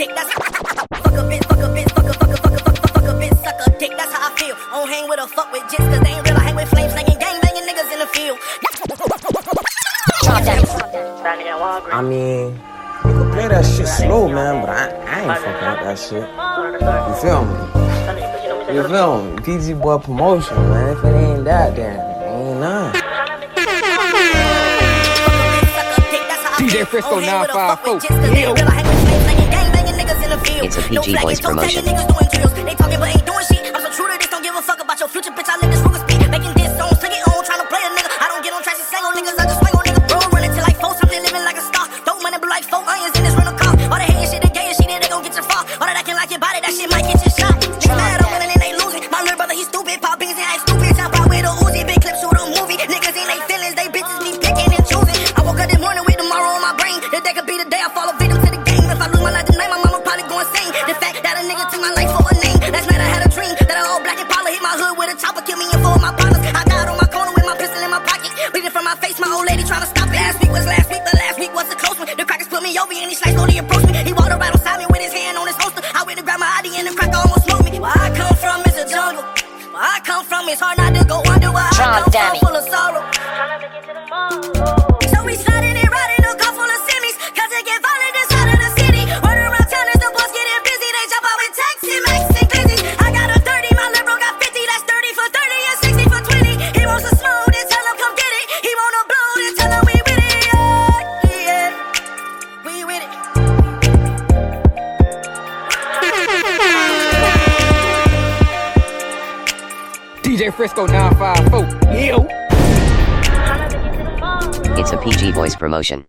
dick. That's fuck a bitch, fuck a bitch, fuck a fuck a fuck a fuck a fuck a bitch, suck a dick. That's how I feel. I don't hang with a fuck with jits, cause they ain't real. I hang with flames, gang banging niggas in the field. I mean, you can play that shit slow, man, but I, I ain't fucking up that shit. You feel me? You feel me? PG Boy Promotion, man. If it ain't that, then it ain't none. DJ Frisco 954. Yeah. It's a PG voice promotion. He walked around with his hand on his holster. I went my ID and the cracker almost smoked me. Where I come from is a jungle. Where I come from, hard not to go under. Where I come from, full of sorrow. DJ Frisco 954. Yo. It's a PG voice promotion.